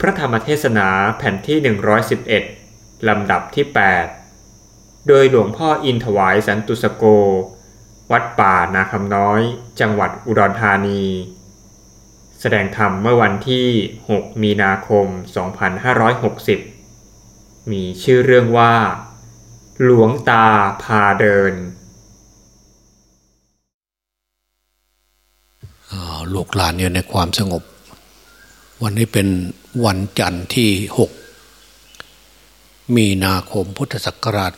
พระธรรมเทศนาแผ่นที่ 111 ลำดับที่ 8 โดยหลวงพ่ออินถวายสันตุสโก วัดป่านาคำน้อย จังหวัดอุดรธานี แสดงธรรมเมื่อวันที่ 6 มีนาคม 2560 มีชื่อเรื่องว่า หลวงตาพาเดินลูกหลานอยู่ในความสงบ วันนี้เป็นวันจันทร์ที่หกมีนาคมพุทธศักราช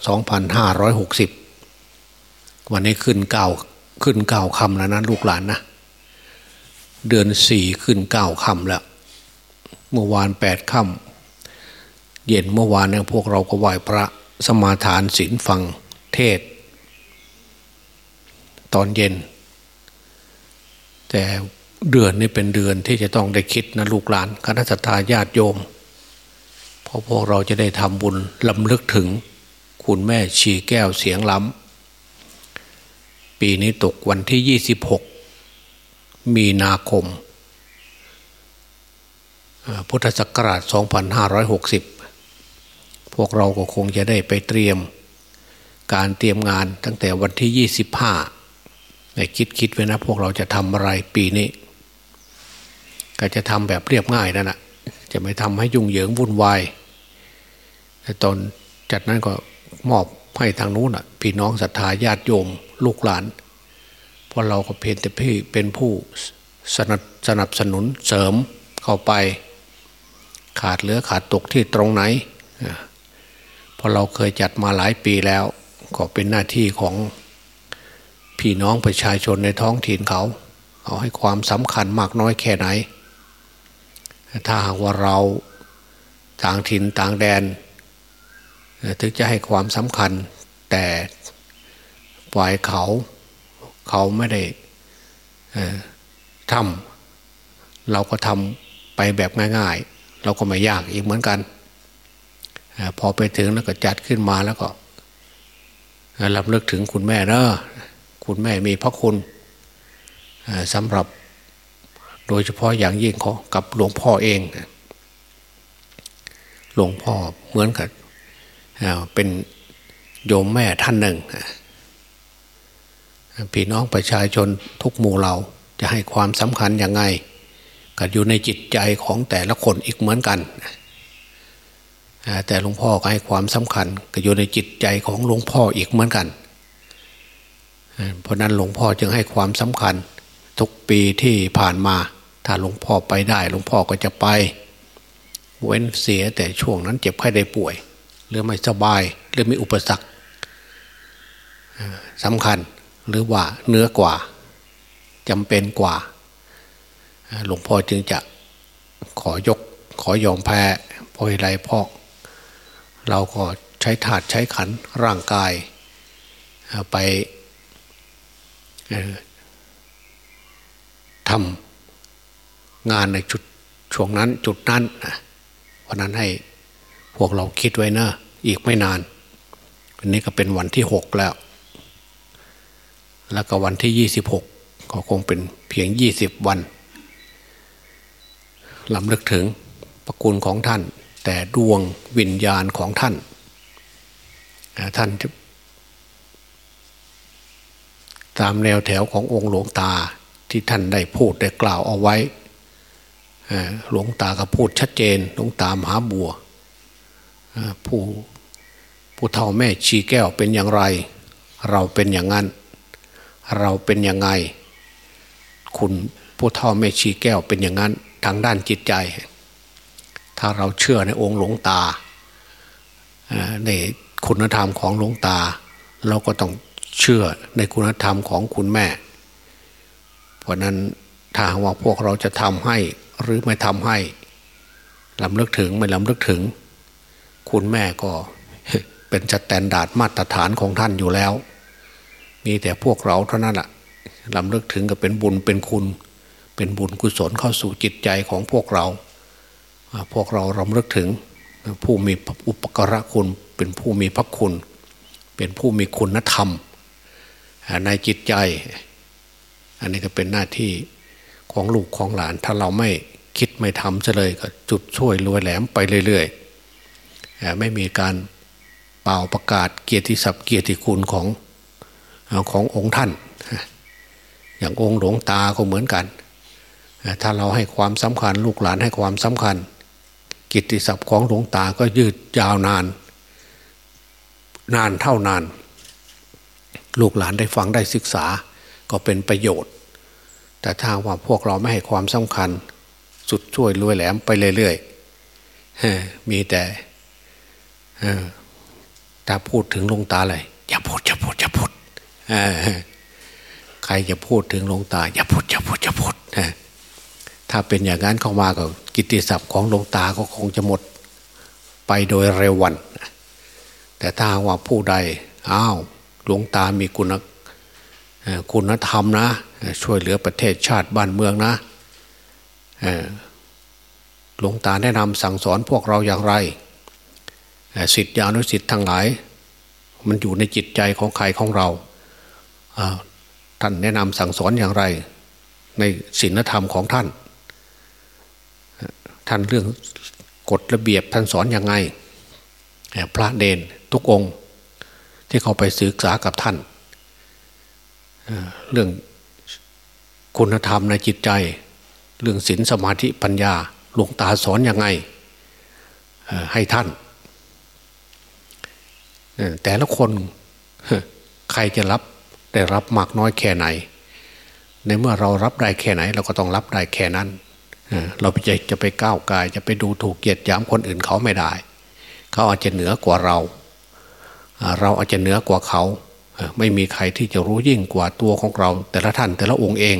2560 วันนี้ขึ้นเก้าขึ้นเก้าคำแล้วนะลูกหลานนะ เดือนสี่ขึ้นเก้าคำแล้ว เมื่อวานแปดคำเย็นเมื่อวานเนี่ยพวกเราก็ไหว้พระสมาทานศีลฟังเทศ ตอนเย็น แต่ เดือนนี้เป็นเดือนที่จะต้องได้คิดนะลูกหลานคณะทาญาติโยมเพราะพวกเราจะได้ทำบุญลำลึกถึง คุณแม่ชีแก้วเสียงล้ำปีนี้ตกวันที่ 26 มีนาคม พุทธศักราช 2560 พวกเราก็คงจะได้ไปเตรียม การเตรียมงานตั้งแต่วันที่ 25ในคิดคิดไว้นะพวกเราจะทำอะไรปีนี้ ก็จะทำแบบเรียบง่ายนั่นแหะจะไม่ทำให้ยุ่งเหยิงวุ่นวายแต่ตอนจัดนั้นก็มอบให้ทางนู้นอะ พี่น้องศรัทธาญาติโยม ลูกหลานเพราะเราก็เพียงแต่พี่เป็นผู้สนับสนับสนุนเสริมเข้าไป ขาดเหลือขาดตกที่ตรงไหนเพราะเราเคยจัดมาหลายปีแล้ว ก็เป็นหน้าที่ของพี่น้องประชาชนในท้องถิ่นเขา เอาให้ความสำคัญมากน้อยแค่ไหน ถ้าหากว่าเราต่างถิ่นต่างแดน ถึงจะให้ความสำคัญ แต่ฝ่ายเขาเขาไม่ได้ทำเราก็ทำไปแบบง่าย ๆ เราก็ไม่ยากอีกเหมือนกัน พอไปถึงแล้วก็จัดขึ้นมาแล้วก็ลำเลิกถึงคุณแม่เนอะคุณแม่มีพระคุณสำหรับ โดยเฉพาะอย่างยิ่งเขากับหลวงพ่อเองหลวงพ่อเหมือนกับเป็นโยมแม่ท่านหนึ่งพี่น้องประชาชนทุกหมู่เราจะให้ความสำคัญยังไงก็อยู่ในจิตใจของแต่ละคนอีกเหมือนกัน แต่หลวงพ่อก็ให้ความสำคัญก็อยู่ในจิตใจของหลวงพ่ออีกเหมือนกัน เพราะนั้นหลวงพ่อจึงให้ความสำคัญทุกปีที่ผ่านมา ถ้าหลวงพ่อไปได้หลวงพ่อก็จะไป เว้นเสียแต่ช่วงนั้นเจ็บไข้ได้ป่วยหรือไม่สบายหรือมีอุปสรรคสำคัญหรือว่าเนื้อกว่าจำเป็นกว่า หลวงพ่อจึงจะขอยกขอยอมแพ้เพราะอะไรพ่อเราก็ใช้ถาดใช้ขันร่างกาย ไปทำ งานในจุดช่วงนั้นจุดนั้นเพราะนั้นให้พวกเราคิดไว้นะอีกไม่นานวันนี้ก็เป็นวันที่หกแล้ว แล้วก็วันที่ยี่สิบหกก็คงเป็นเพียงยี่สิบวันลำลึกถึงประคุณของท่าน แต่ดวงวิญญาณของท่าน ท่านตามแนวแถวขององค์หลวงตาที่ท่านได้พูดได้กล่าวเอาไว้ หลวงตาก็พูดชัดเจน หลวงตามหาบัวผู้ผู้เฒ่าแม่ชีแก้วเป็นอย่างไร เราเป็นอย่างนั้น เราเป็นอย่างไง คุณผู้เฒ่าแม่ชีแก้วเป็นอย่างนั้น ทางด้านจิตใจ ถ้าเราเชื่อในองค์หลวงตาในคุณธรรมของหลวงตา เราก็ต้องเชื่อในคุณธรรมของคุณแม่ เพราะนั้นถ้าว่าพวกเราจะทำให้ หรือไม่ทำให้ลำลึกถึงไม่ลำลึกถึง คุณแม่ก็เป็นจัดแตนดาดมาตรฐานของท่านอยู่แล้ว มีแต่พวกเราเท่านั้นแหละลำลึกถึงก็เป็นบุญเป็นคุณ เป็นบุญกุศลเข้าสู่จิตใจของพวกเรา พวกเราลำลึกถึงผู้มีอุปการะคุณ เป็นผู้มีพระคุณ เป็นผู้มีคุณธรรม ในจิตใจ อันนี้ก็เป็นหน้าที่ ของลูกของหลาน ถ้าเราไม่คิดไม่ทำเลยก็จุดช่วยรวยแหลมไปเรื่อยๆไม่มีการเป่าประกาศเกียรติศัพท์เกียรติคุณของขององค์ท่าน อย่างองค์หลวงตาก็เหมือนกัน ถ้าเราให้ความสำคัญ ลูกหลานให้ความสำคัญ กิตติศัพท์ของหลวงตาก็ยืดยาวนาน นานเท่านาน ลูกหลานได้ฟังได้ศึกษาก็เป็นประโยชน์ แต่ถ้าว่าพวกเราไม่ให้ความสำคัญ สุดช่วยรวยแหลมไปเรื่อยๆมีแต่ถ้าพูดถึงหลวงตาเลยอย่าพูดอย่าพูดอย่าพูดใครจะพูดถึงหลวงตา อย่าพูดอย่าพูดอย่าพูดถ้าเป็นอย่างนั้นเข้ามาก็กิตติศัพท์ของหลวงตาก็คงจะหมดไปโดยเร็ววัน แต่ถ้าว่าผู้ใดอ้าวหลวงตามีคุณ คุณธรรมนะ ช่วยเหลือประเทศชาติบ้านเมืองนะหลวงตาแนะนำสั่งสอนพวกเราอย่างไรสิทธิอนุสิทธิ์ทั้งหลาย มันอยู่ในจิตใจของใครของเรา ท่านแนะนำสั่งสอนอย่างไร ในศีลธรรมของท่าน ท่านเรื่องกฎระเบียบท่านสอนอยังไง พระเดนทุกองค์ที่เขาไปศึกษากับท่าน เรื่องคุณธรรมในจิตใจ เรื่องศีลสมาธิปัญญาหลวงตาสอนอยังไงให้ท่าน แต่ละคนใครจะรับได้รับมากน้อยแค่ไหน ในเมื่อเรารับได้แค่ไหน เราก็ต้องรับได้แค่นั้น เราจะจะไปก้าวกาย จะไปดูถูกเกียรติยามคนอื่นเขาไม่ได้ เขาอาจจะเหนือกว่าเรา เราอาจจะเหนือกว่าเขา ไม่มีใครที่จะรู้ยิ่งกว่าตัวของเรา แต่ละท่านแต่ละองค์เอง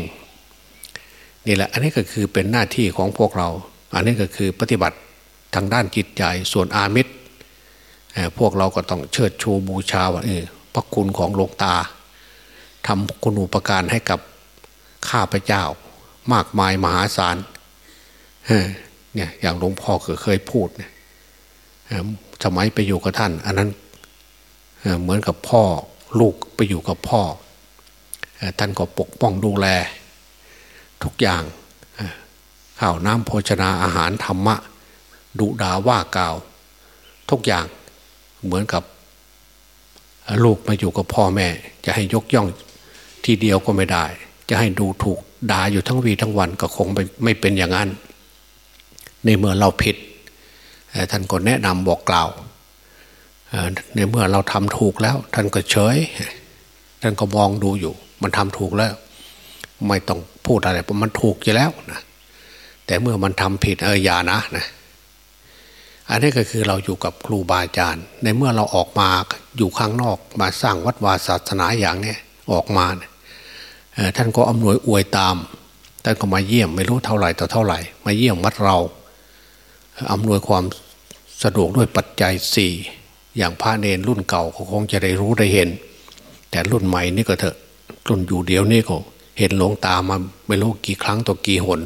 นี่แหละ อันนี้ก็คือเป็นหน้าที่ของพวกเรา อันนี้ก็คือปฏิบัติทางด้านจิตใจส่วนอามิตรพวกเราก็ต้องเชิดชูบูชาว่าเออพระคุณของหลวงตาทำคุณอุปการให้กับข้าพเจ้ามากมายมหาศาลเนี่ยอย่างหลวงพ่อเคยพูดเนี่ยสมัยไปอยู่กับท่าน อันนั้นเหมือนกับพ่อ ลูกไปอยู่กับพ่อ ท่านก็ปกป้องดูแล ทุกอย่างข้าวน้ำโภชนาอาหารธรรมะดุดาว่ากล่าว ทุกอย่างเหมือนกับลูกมาอยู่กับพ่อแม่ จะให้ยกย่องทีเดียวก็ไม่ได้ จะให้ดูถูกด่าอยู่ทั้งวีทั้งวันก็คงไม่เป็นอย่างนั้น ในเมื่อเราผิดท่านก็แนะนำบอกกล่าว ในเมื่อเราทำถูกแล้ว ท่านก็เฉย ท่านก็มองดูอยู่ มันทำถูกแล้ว ไม่ต้องพูดอะไรเพราะมันถูกอยู่แล้วนะแต่เมื่อมันทำผิดเอออย่านะนะอันนี้ก็คือเราอยู่กับครูบาอาจารย์ ในเมื่อเราออกมาอยู่ข้างนอกมาสร้างวัดวาศาสนาอย่างนี้ออกมาท่านก็อำนวยอวยตามท่านก็มาเยี่ยมไม่รู้เท่าไหร่ต่อเท่าไหร่ มาเยี่ยมวัดเราอำนวยความสะดวกด้วยปัจจัยสี่ อย่างพระเนรรุ่นเก่าเขาคงจะได้รู้ได้เห็น แต่รุ่นใหม่นี่ก็เถอะ รุ่นอยู่เดียวนี่ก็เห็นหลวงตามาไม่รู้กี่ครั้งต่อกี่หน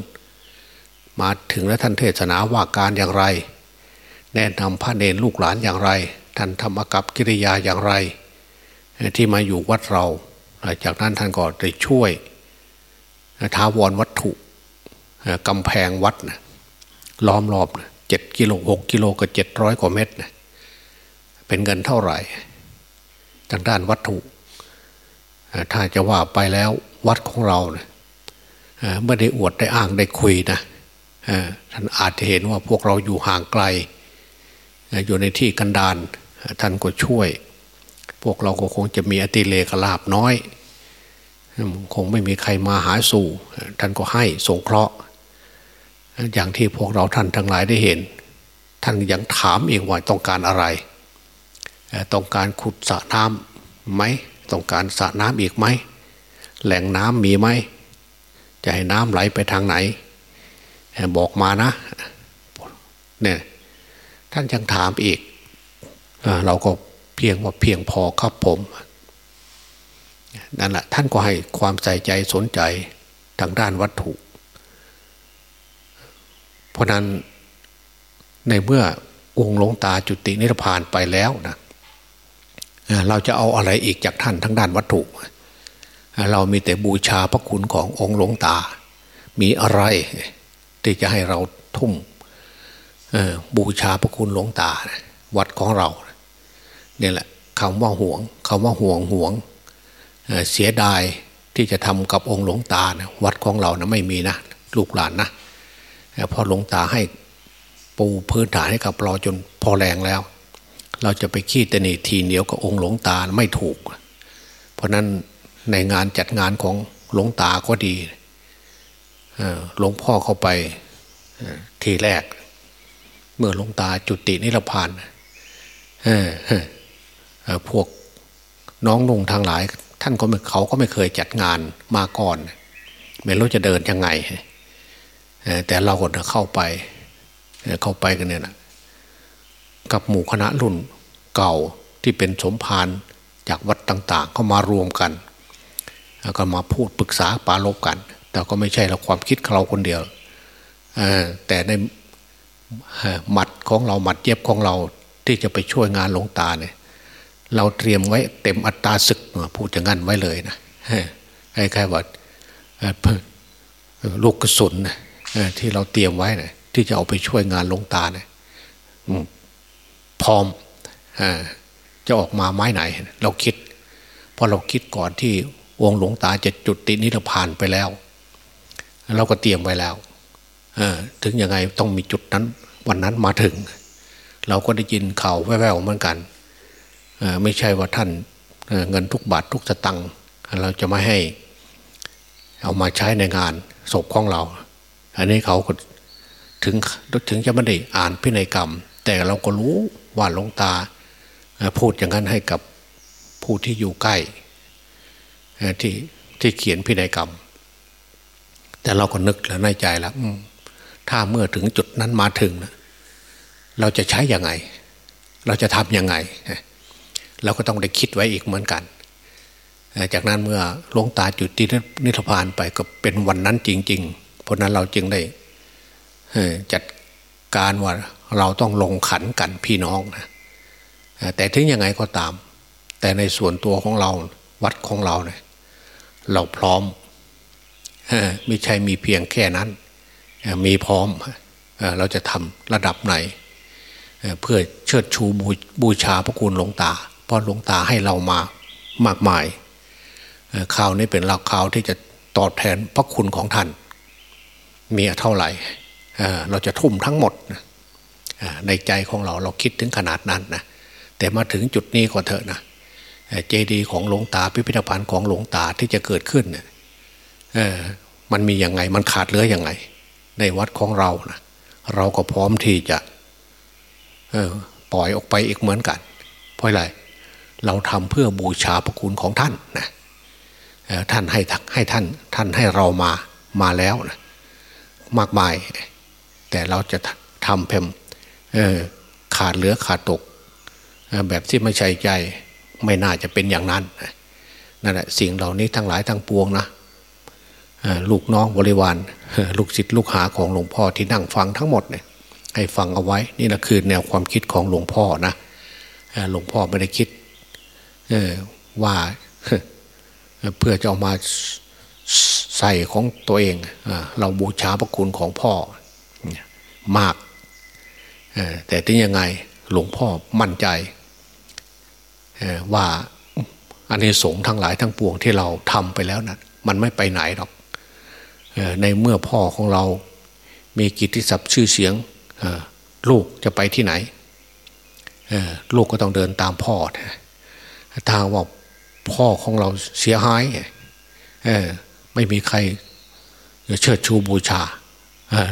มาถึงแล้วท่านเทศนาว่าการอย่างไร แนะนำพระเนรลูกหลานอย่างไร ท่านทำอากับกิริยาอย่างไร ที่มาอยู่วัดเรา จากนั้นท่านก็ได้ช่วยท้าวรวัตถุกำแพงวัดนะล้อมรอบเจ็ดกิโลหกกิโลกับเจ็ดร้อยกว่าเมตรนะ เป็นเงินเท่าไหร่ทางด้านวัตถุ ถ้าจะว่าไปแล้ววัดของเราเนะไม่ได้อวดได้อ้างได้คุยนะท่านอาจจะเห็นว่าพวกเราอยู่ห่างไกล อยู่ในที่กันดานท่านก็ช่วย พวกเราก็คงจะมีอติเลกลาบน้อย คงไม่มีใครมาหาสู่ ท่านก็ให้สงเคราะห์ อย่างที่พวกเราท่านทั้งหลายได้เห็น ท่านยังถามเองว่าต้องการอะไร ต้องการขุดสระน้ำไหมต้องการสระน้ำอีกไหมแหล่งน้ำมีไหมจะให้น้ำไหลไปทางไหน บอกมานะเนี่ยท่านยังถามอีกเราก็เพียงว่าเพียงพอครับผมนั่นแหละท่านก็ให้ความใส่ใจสนใจทางด้านวัตถุ เพราะนั้นในเมื่อองค์หลวงตาจุตินิพพานไปแล้วนะ เราจะเอาอะไรอีกจากท่านทั้งด้านวัตถุ เรามีแต่บูชาพระคุณขององค์หลวงตา มีอะไรที่จะให้เราทุ่มบูชาพระคุณหลวงตา วัดของเราเนี่ยแหละคำว่าห่วงคำว่าห่วงห่วงเสียดายที่จะทำกับองค์หลวงตานะวัดของเรานะไม่มีนะลูกหลานนะพอหลวงตาให้ปูพื้นฐานให้กับเราจนพอแรงแล้ว เราจะไปขี้ตนีทีเหนียวกับองค์หลวงตาไม่ถูก เพราะนั้นในงานจัดงานของหลวงตาก็ดีหลวงพ่อเข้าไปทีแรก เมื่อหลวงตาจุตินิรพานพวกน้องนุ่งทางหลาย ท่านก็เขาก็ไม่เคยจัดงานมาก่อนไม่รู้จะเดินยังไงแต่เราก็เข้าไปเข้าไปกันเนี่ยนะ กับหมู่คณะรุ่นเก่าที่เป็นสมภารจากวัดต่างๆก็มารวมกันแล้วก็มาพูดปรึกษาปาลบกัน แต่ก็ไม่ใช่เราความคิดเราคนเดียวแต่ในหมัดของเราหมัดเย็บของเราที่จะไปช่วยงานหลวงตาเนี่ย เราเตรียมไว้เต็มอัตราศึกพูดอย่างนั้นไว้เลยนะคล้ายๆว่าลูกกระสุนที่เราเตรียมไว้นะที่จะเอาไปช่วยงานหลวงตาเนี่ย พร้อมจะออกมาไม้ไหน เราคิดพอเราคิดก่อนที่วงหลวงตาจะจุดตินิพพานไปแล้ว เราก็เตรียมไว้แล้วถึงยังไงต้องมีจุดนั้น วันนั้นมาถึง เราก็ได้ยินข่าวแว่วๆเหมือนกันไม่ใช่ว่าท่านเงินทุกบาททุกสตังค์เราจะไม่ให้ เอามาใช้ในงานศพของเรา อันนี้เขาก็ถึงถึงจะไม่ได้อ่านพินัยกรรม แต่เราก็รู้ ว่าหลวงตาพูดอย่างนั้นให้กับผู้ที่อยู่ใกล้ที่ที่เขียนพินัยกรรม แต่เราก็นึกแล้วในใจแล้วถ้าเมื่อถึงจุดนั้นมาถึงเราจะใช้ยังไง เราจะทำยังไง เราก็ต้องได้คิดไว้อีกเหมือนกัน จากนั้นเมื่อลงตาจุดที่นิพพานไปก็เป็นวันนั้นจริง ๆ เพราะนั้นเราจึงได้จัด การว่าเราต้องลงขันกันพี่น้องนะแต่ถึงยังไงก็ตาม แต่ในส่วนตัวของเราวัดของเราเนี่ยเราพร้อมไม่ใช่มีเพียงแค่นั้น มีพร้อมเราจะทำระดับไหน เพื่อเชิดชูบูชาพระคุณหลวงตา เพราะหลวงตาให้เรามามากมายข่าวนี้เป็นหลักข่าวที่จะตอบแทนพระคุณของท่าน มีเท่าไหร่ เราจะทุ่มทั้งหมดในใจของเราเราคิดถึงขนาดนั้นนะแต่มาถึงจุดนี้ก็เถอะนะเจดีย์ของหลวงตาพิพิธภัณฑ์ของหลวงตาที่จะเกิดขึ้นเนี่ยมันมีอย่างไงมันขาดเหลืออย่างไง ในวัดของเรานะเราก็พร้อมที่จะปล่อยออกไปอีกเหมือนกัน เพราะอะไรเราทำเพื่อบูชาพระคุณของท่านนะท่านให้ให้ท่านท่านให้เรามามาแล้วนะมากมาย แต่เราจะทำเพิ่มขาดเหลือขาดตก แบบที่ไม่ใช่ใจไม่น่าจะเป็นอย่างนั้นนั่นแหละสิ่งเหล่านี้ทั้งหลายทั้งปวงนะลูกน้องบริวารลูกศิษย์ลูกหาของหลวงพ่อที่นั่งฟังทั้งหมดเนี่ยให้ฟังเอาไว้ นี่แหละคือแนวความคิดของหลวงพ่อนะหลวงพ่อไม่ได้คิดว่าเพื่อจะเอามาใส่ของตัวเอง เราบูชาพระคุณของพ่อ มาก แต่ถึงยังไงหลวงพ่อมั่นใจว่าอันนี้สงทั้งหลายทั้งปวงที่เราทำไปแล้วนะมันไม่ไปไหนหรอกในเมื่อพ่อของเรามีกิตติศัพท์ชื่อเสียงลูกจะไปที่ไหนลูกก็ต้องเดินตามพ่อถ้าว่าพ่อของเราเสียหายไม่มีใครเชิดชูบูชา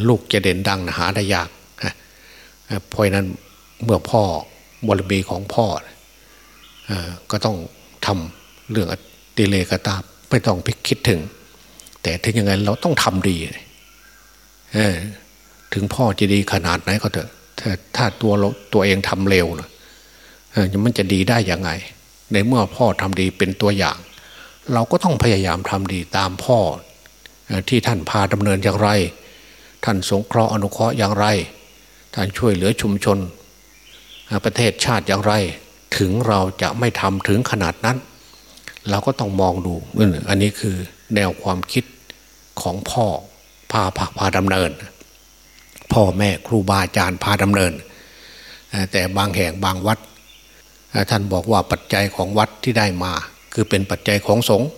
ลูกจะเด่นดังหาได้ยากเพราะนั้นเมื่อพ่อบรมีของพ่อก็ต้องทำเรื่องติเลกตาไม่ต้องพิคิดถึง แต่ถึงยังไงเราต้องทำดีถึงพ่อจะดีขนาดไหนก็เถอะถ้าถ้าตัวเราตัวเองทำเร็วนะมันจะดีได้ยังไง ในเมื่อพ่อทำดีเป็นตัวอย่าง เราก็ต้องพยายามทำดีตามพ่อที่ท่านพาดำเนินอย่างไร ท่านสงเคราะห์อนุเคราะห์อย่างไร ท่านช่วยเหลือชุมชน ประเทศชาติอย่างไร ถึงเราจะไม่ทำถึงขนาดนั้น เราก็ต้องมองดูอันนี้คือแนวความคิดของพ่อพาพาพาดำเนิน พ่อแม่ครูบาอาจารย์พาดำเนิน แต่บางแห่งบางวัด ท่านบอกว่าปัจจัยของวัดที่ได้มา คือเป็นปัจจัยของสงฆ์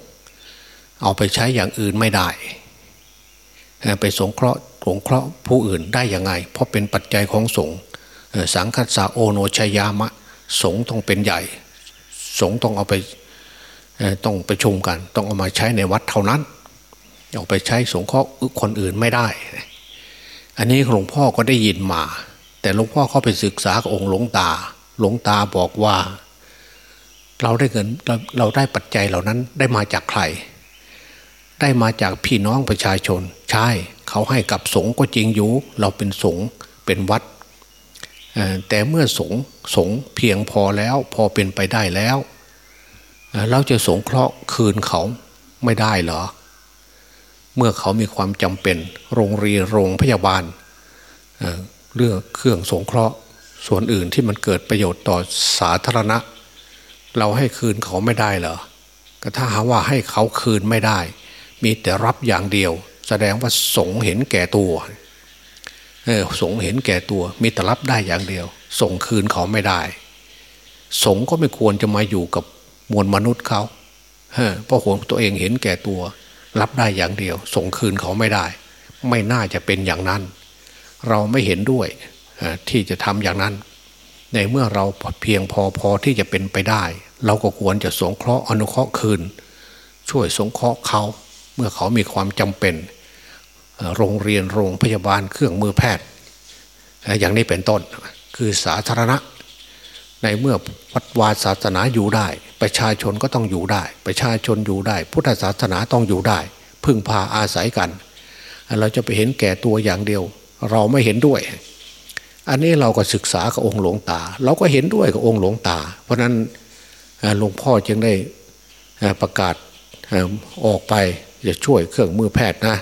เอาไปใช้อย่างอื่นไม่ได้ ไปสงเคราะห์ สงเคราะห์ผู้อื่นได้ยังไง เพราะเป็นปัจจัยของสงฆ์สังคัสสาโอโนชยามะ สงฆ์ต้องเป็นใหญ่ สงฆ์ต้องเอาไปต้องไปชุมกัน ต้องเอามาใช้ในวัดเท่านั้นเอาไปใช้สงเคราะห์คนอื่นไม่ได้ อันนี้หลวงพ่อก็ได้ยินมา แต่หลวงพ่อเข้าไปศึกษากับองค์หลวงตา หลวงตาบอกว่า เราได้เงินเราเราได้ปัจจัยเหล่านั้นได้มาจากใคร ได้มาจากพี่น้องประชาชนใช่ เขาให้กับสงฆ์ก็จริงอยู่ เราเป็นสงฆ์เป็นวัด แต่เมื่อสงฆ์สงฆ์เพียงพอแล้วพอเป็นไปได้แล้ว เราจะสงเคราะห์คืนเขาไม่ได้เหรอ เมื่อเขามีความจำเป็น โรงเรียนโรงพยาบาลเรื่องเครื่องสงเคราะห์ส่วนอื่นที่มันเกิดประโยชน์ต่อสาธารณะ เราให้คืนเขาไม่ได้เหรอก็ถ้าหาว่าให้เขาคืนไม่ได้ มีแต่รับอย่างเดียว แสดงว่าสงเห็นแก่ตัวเออสงเห็นแก่ตัว มีแต่รับได้อย่างเดียว ส่งคืนเขาไม่ได้ สงก็ไม่ควรจะมาอยู่กับมวลมนุษย์เขาเพราะหัวตัวเองเห็นแก่ตัว รับได้อย่างเดียว ส่งคืนเขาไม่ได้ ไม่น่าจะเป็นอย่างนั้น เราไม่เห็นด้วยที่จะทำอย่างนั้น ในเมื่อเราเพียงพอพอที่จะเป็นไปได้ เราก็ควรจะสงเคราะห์อนุเคราะห์คืน ช่วยสงเคราะห์เขาเมื่อเขามีความจำเป็น โรงเรียนโรงพยาบาลเครื่องมือแพทย์ อย่างนี้เป็นต้นคือสาธารณะ ในเมื่อวัดวาศาสนาอยู่ได้ ประชาชนก็ต้องอยู่ได้ ประชาชนอยู่ได้ พุทธศาสนาต้องอยู่ได้ พึ่งพาอาศัยกัน เราจะไปเห็นแก่ตัวอย่างเดียว เราไม่เห็นด้วย อันนี้เราก็ศึกษากับองค์หลวงตา เราก็เห็นด้วยกับองค์หลวงตา เพราะนั้นหลวงพ่อจึงได้ประกาศออกไป จะช่วยเครื่องมือแพทย์นะ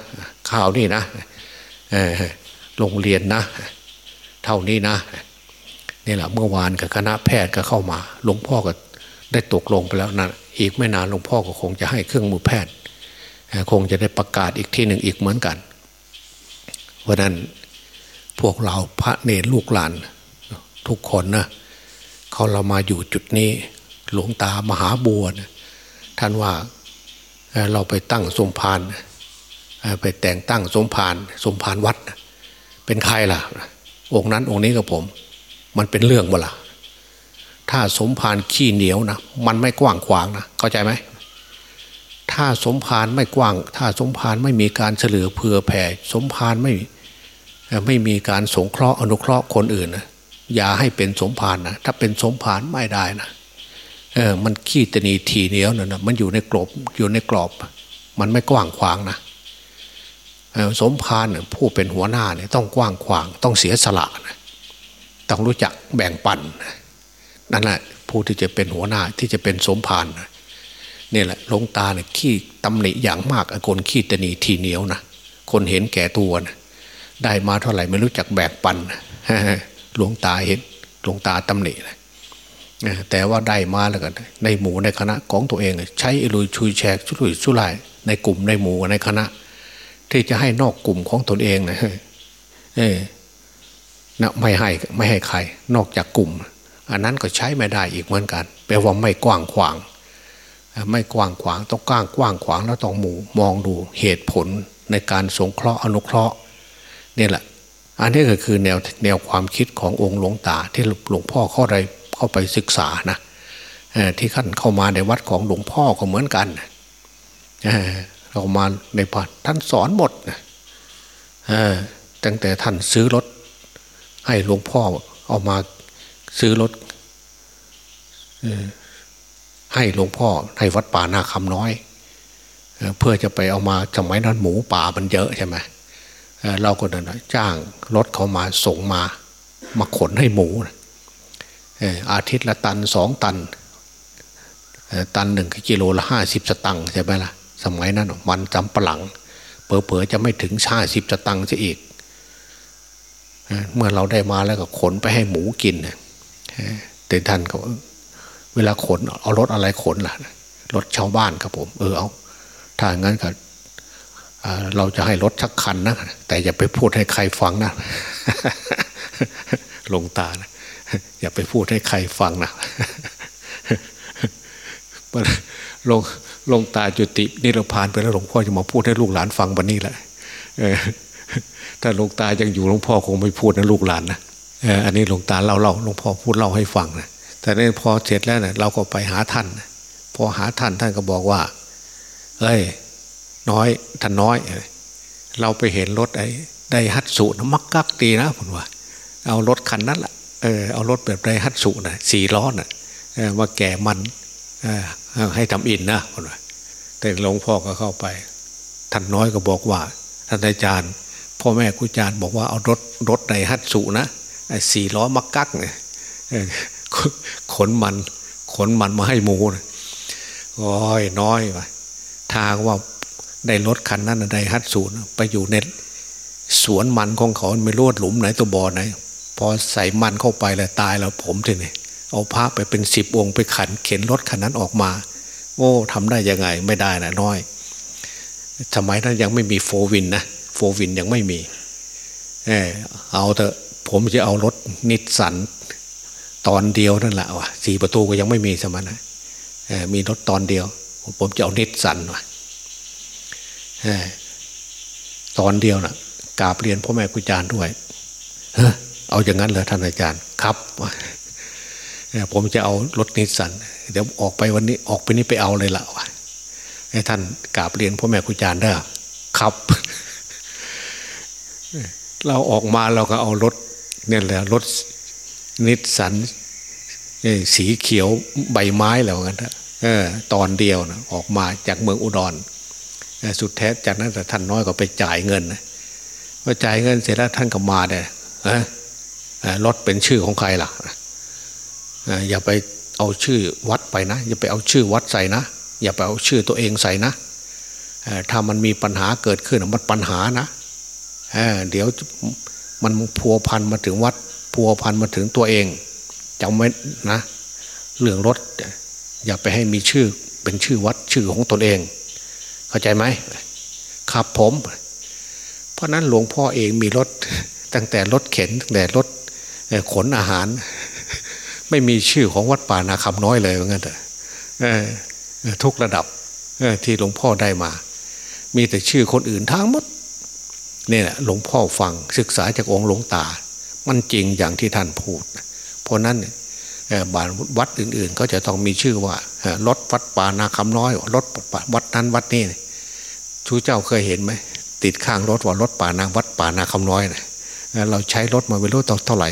ข่าวนี่นะโรงเรียนนะ เท่านี้นะนี่แหละเมื่อวานกับคณะแพทย์ก็เข้ามาหลวงพ่อก็ได้ตกลงไปแล้วนะอีกไม่นานหลวงพ่อก็คงจะให้เครื่องมือแพทย์ คงจะได้ประกาศอีกที่หนึ่งอีกเหมือนกันเพราะนั้นพวกเราพระเนรลูกหลานทุกคนนะเขาเรามาอยู่จุดนี้ หลวงตามหาบัวนะท่านว่า เราไปตั้งสมภารไปแต่งตั้งสมภารสมภารวัด เป็นใครล่ะ องค์นั้นองค์นี้กับผม มันเป็นเรื่องบ่ล่ะถ้าสมภารขี้เหนียวนะมันไม่กว้างขวางนะเข้าใจไหมถ้าสมภารไม่กว้าง ถ้าสมภารไม่มีการเฉลือเผื่อแผ่ สมภารไม่ไม่มีการสงเคราะห์อนุเคราะห์คนอื่นนะอย่าให้เป็นสมภารนะถ้าเป็นสมภารไม่ได้นะ เออ มันขี้ตนีทีเหนียวนะนะมันอยู่ในกรอบอยู่ในกรอบ มันไม่กว้างขวางนะสมภารผู้เป็นหัวหน้าเนี่ยต้องกว้างขวาง ต้องเสียสละนะต้องรู้จักแบ่งปันนั่นแหละผู้ที่จะเป็นหัวหน้าที่จะเป็นสมภารนี่แหละลงตาเนี่ยขี้ตำหนิอย่างมากคนขี้ตนีทีเหนียวนะคนเห็นแก่ตัวนะได้มาเท่าไหร่ไม่รู้จักแบกปันหลวงตาเห็นหลวงตาตำหนินะ แต่ว่าได้มาแล้วกันในหมู่ในคณะของตัวเอง ใช้ลุยชุยแชกชุยชุลายในกลุ่มในหมู่ในคณะ ที่จะให้นอกกลุ่มของตนเองนะเออนะไม่ให้ไม่ให้ใคร นอกจากกลุ่ม อันนั้นก็ใช้ไม่ได้อีกเหมือนกันแปลว่าไม่กว้างขวาง ไม่กว้างขวางต้องกว้างกว้างขวางแล้วต้องหมู่มองดูเหตุผลในการสงเคราะห์อนุเคราะห์นี่แหละ อันนี้ก็คือแนวแนวความคิดขององค์หลวงตาที่หลวงพ่อข้าไป เข้าไปศึกษานะที่ขั้นเข้ามาในวัดของหลวงพ่อก็เหมือนกันเรามาในพัดท่านสอนหมดตั้งแต่ท่านซื้อรถ ให้หลวงพ่อเอามาซื้อรถให้หลวงพ่อให้วัดป่านาคำน้อย เพื่อจะไปเอามาสมัยนั้นหมูป่ามันเยอะใช่ไหมเราก็นั่นจ้างรถเขามาส่งมา มาขนให้หมู อาทิตย์ละตันสองตัน ตันหนึ่งกิโลละห้าสิบสตังค์ใช่ไหมล่ะ สมัยนั้นมันจำปลังเผลอๆจะไม่ถึงห้าสิบสตังค์จะอีก เมื่อเราได้มาแล้วก็ขนไปให้หมูกินแต่ท่านก็เวลาขนเอารถอะไรขนล่ะรถชาวบ้านครับผม เออเอาถ้างั้นก็เราจะให้รถชักคันนะแต่อย่าไปพูดให้ใครฟังนะลงตานะ อย่าไปพูดให้ใครฟังนะลงลงตาจุตินิรพานไปแล้วหลวงพ่อจะมาพูดให้ลูกหลานฟังวันนี้แหละถ้าหลวงตายังอยู่หลวงพ่อคงไม่พูดนะลูกหลานนะอันนี้หลวงตาเล่าเล่าหลวงพ่อพูดเล่าให้ฟังนะแต่นี่พอเสร็จแล้วเนะ่ยเราก็ไปหาท่าน พอหาท่านท่านก็บอกว่า เอ้ย น้อยท่านน้อย เราไปเห็นรถไอ้ได้ฮัตสุนะมักกักดีนะผมว่า เอารถคันนั้นแหละ เออเอารถแบบไดฮัตสุนะสี่ล้อนะ่ะมาแก่มันให้ทำอินนะผมว่าแต่หลวงพ่อก็เข้าไป ท่านน้อยก็บอกว่า ท่านอาจารย์ พ่อแม่ครูอาจารย์บอกว่าเอารถรถในฮัตสุนะสี่ล้อมักกักเนี่ยขนมัน ขนมันมาให้หมูนะโอ้ยน้อยว่ะทางว่าได้รถคันนั้นไดฮัตสูนไปอยู่ในสวนมันของเขาไม่รู้หลุมไหนตัวบ่อไหน พอใส่มันเข้าไปแล้วตายแล้วผมทีนี่เอาพระไปเป็นสิบองค์ไปขันเข็นรถคันนั้นออกมา โอ้ทำได้ยังไงไม่ได้นะน้อยสมัยนั้นยังไม่มีโฟวินนะโฟวินยังไม่มีเออเอาเถอะผมจะเอารถนิสสันตอนเดียวนั่นแหละวะสี่ประตูก็ยังไม่มีสมัยนะมีรถตอนเดียว ผมจะเอานิสสันว่ะตอนเดียวนะ่ะกราบเรียนพ่อแม่ครูอาจารย์ด้วย เอาอย่างนั้นเลยท่านอาจารย์ครับผมจะเอารถนิสสันเดี๋ยวออกไปวันนี้ออกไปนี้ไปเอาเลยละวะให้ท่านกราบเรียนพ่อแม่ครูอาจารย์ได้ครับ เราออกมาเราก็เอารถเนี่ยแหละรถนิสสันสีเขียวใบไม้แล้วกันเออตอนเดียวนะออกมาจากเมืองอุดรสุดแท้จากนั้นแต่ท่านน้อยก็ไปจ่ายเงินนะพอจ่ายเงินเสร็จแล้วท่านก็มาเนี่ย รถเป็นชื่อของใครล่ะอย่าไปเอาชื่อวัดไปนะ อย่าไปเอาชื่อวัดใส่นะ อย่าไปเอาชื่อตัวเองใส่นะถ้ามันมีปัญหาเกิดขึ้นมันปัญหานะเดี๋ยวมันพัวพันมาถึงวัด พัวพันมาถึงตัวเองจำไว้นะ เรื่องรถ อย่าไปให้มีชื่อเป็นชื่อวัดชื่อของตนเอง เข้าใจไหมครับผม เพราะนั้นหลวงพ่อเองมีรถตั้งแต่รถเข็นตั้งแต่รถ ขนอาหาร ไม่มีชื่อของวัดป่านาคำน้อยเลยเหมือนกันทุกระดับที่หลวงพ่อได้มา มีแต่ชื่อคนอื่นทั้งหมดนี่แหละหลวงพ่อฟังศึกษาจากองค์หลวงตา มันจริงอย่างที่ท่านพูด เพราะนั้นบานวัดอื่นๆ ก็จะต้องมีชื่อว่ารถวัดป่านาคำน้อยรถวัดนั้นวัดนี้ชูเจ้าเคยเห็นไหมติดข้างรถว่ารถป่านาวัดป่านาคำน้อยนะเราใช้รถมาไม่รู้เท่าไหร่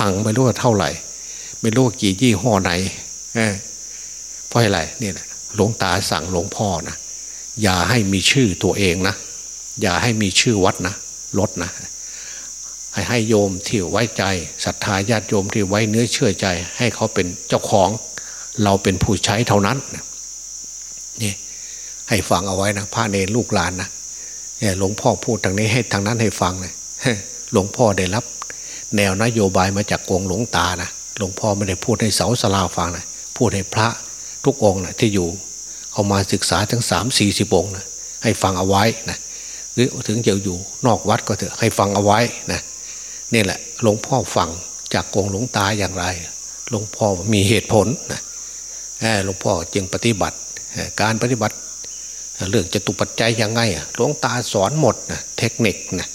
พังไม่รู้เท่าไหร่ ไม่รู้กี่ยี่ห้อไหนเพราะอะไรเนี่ยหลวงตาสั่งหลวงพ่อนะอย่าให้มีชื่อตัวเองนะอย่าให้มีชื่อวัดนะรถนะให้ให้โยมที่ไว้ใจศรัทธาญาติโยมที่ไว้เนื้อเชื่อใจ ให้เขาเป็นเจ้าของ เราเป็นผู้ใช้เท่านั้นนี่ให้ฟังเอาไว้นะพระเนรลูกหลานนะเนี่ยหลวงพ่อพูดทางนี้ให้ทางนั้นให้ฟังเลยหลวงพ่อได้รับ แนวนโยบายมาจากองหลวงตานะหลวงพ่อไม่ได้พูดให้เสาสลาฟังนะพูดให้พระทุกองนะที่อยู่เขามาศึกษาทั้งสามสี่สิบองนะให้ฟังเอาไว้นะหรือถึงจะอยู่นอกวัดก็เถอะให้ฟังเอาไว้นะนี่แหละหลวงพ่อฟังจากกองหลวงตาอย่างไรหลวงพ่อมีเหตุผลนะหลวงพ่อจึงปฏิบัติการปฏิบัติเรื่องจตุปัจจัยยังไงหลวงตาสอนหมดนะเทคนิคนะ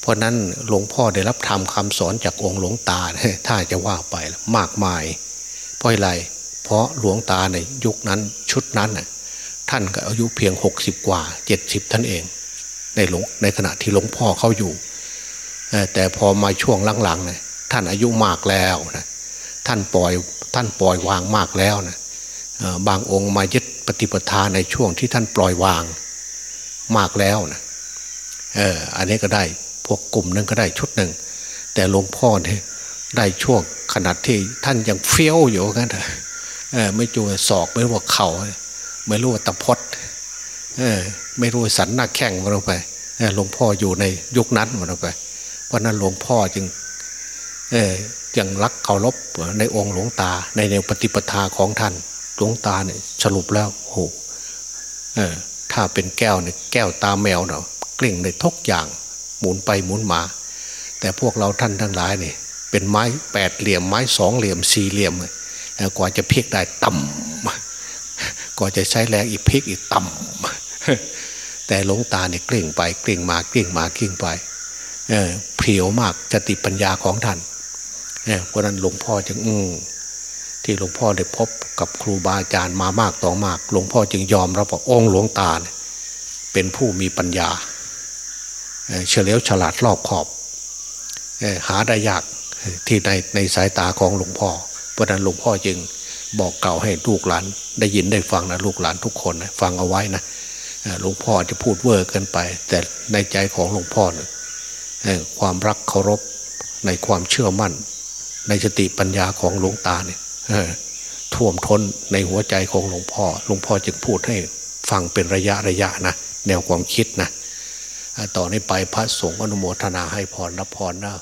เพราะนั้นหลวงพ่อได้รับธรรมคาสอนจากองค์หลวงตา ถ้าจะว่าไปมากมาย เพราะอะไรเพราะหลวงตาในยุคนั้นชุดนั้นท่านก็อายุเพียงหกสิบกว่าเจ็ดสิบท่านเอง ในหลวงในขณะที่หลวงพ่อเขาอยู่ แต่พอมาช่วงหลังๆนี่ยท่านอายุมากแล้วนะท่านปล่อยท่านปล่อยวางมากแล้วนะบางองค์มายึดปฏิปทาในช่วงที่ท่านปล่อยวางมากแล้วนะเอออันนี้ก็ได้ วกกลุ่มนึงก็ได้ชุดหนึ่ง แต่หลวงพ่อเนี่ยได้ช่วงขนาดที่ท่านยังเฟี้ยวอยู่กันเออไม่จูศอกไม่รู้ว่าเข่าไม่รู้ว่าตะพดเออไม่รู้สันหน้าแข้งมาลงไปหลวงพ่ออยู่ในยุคนั้นมาลงไป เพราะนั้นหลวงพ่อจึงเออยังรักเคารพในองค์หลวงตา ในแนวปฏิปทาของท่านหลวงตาเนี่ยสรุปแล้วโหเออถ้าเป็นแก้วเนี่ยแก้วตาแมวเนาะกลิ่งในทุกอย่าง หมุนไปหมุนมา แต่พวกเราท่านทั้งหลายเนี่ยเป็นไม้แปดเหลี่ยมไม้สองเหลี่ยมสี่เหลี่ยมกว่าจะพลิกได้ต่ำกว่าจะใช้แรงอีกพลิกอีกต่ำแต่หลวงตาเนี่ยกลิ่งไปกลิ่งมากลิ่งมากลิ่งไปเออเพียวมากจติปัญญาของท่านเนี่ยเพราะนั้นหลวงพ่อจึงอืที่หลวงพ่อได้พบกับครูบาอาจารย์มามากต่อมาก หลวงพ่อจึงยอมรับว่าองค์หลวงตาเนี่ยเป็นผู้มีปัญญา เฉลียวฉลาดรอบขอบ หาได้ยากที่ในในสายตาของหลวงพ่อ เพราะนั้นหลวงพ่อจึงบอกเก่าให้ลูกหลาน ได้ยินได้ฟังนะลูกหลานทุกคนนะฟังเอาไว้นะหลวงพ่อจะพูดเวอร์เกินไป แต่ในใจของหลวงพ่อนี่ยความรักเคารพในความเชื่อมั่น ในสติปัญญาของหลวงตาเนี่ยท่วมท้นในหัวใจของหลวงพ่อ หลวงพ่อจึงพูดให้ฟังเป็นระยะระยะนะแนวความคิดนะ ต่อนนี้ไปพระสงฆ์อนุโมทนาให้พรรับพรนะ